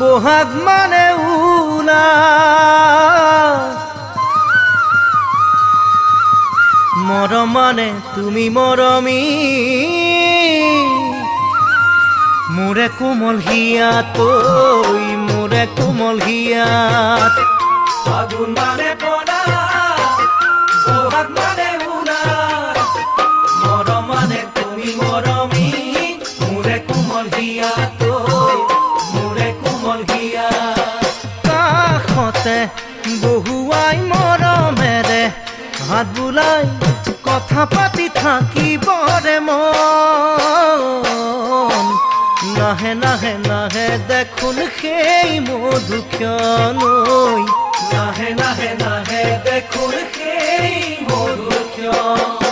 বহাগ মানে উলা। মৰম মানে তুমি মৰমী মোৰে কোমল হিয়াত ঐ মোৰে কোমল হিয়াত। ফাগুন মানে পনা হাত বুলাই কথা পাতি থাকিবৰে মন। নাহে নাহে নাহে, দেখোন সেই মধুক্ষণৈ নাহে নাহে নাহে, দেখোন সেই মধুক্ষণ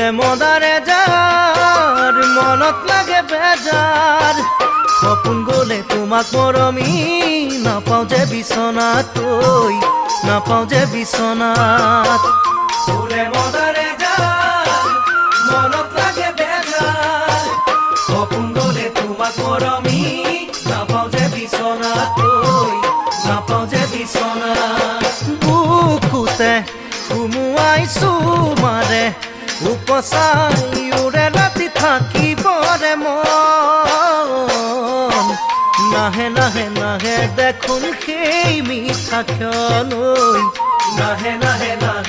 ফুলে মদাৰে যাৰ মনত লাগে বেজাৰ সপোন গলে তোমাক মৰমী নাপাওঁ যে বিচনাত ঐ নাপাওঁ যে বিচনাত ফুলে মদাৰে মনত লাগে বেজাৰ সপোন গলে নাপাওঁ যে বিচনাত ঐ নাপাওঁ যে বিচনাত উপচাই উৰে ৰাতি থাকিবৰে মন নাহে নাহে নাহে দেখোন সেই মিঠা ক্ষণৈ নাহে নাহে নাহে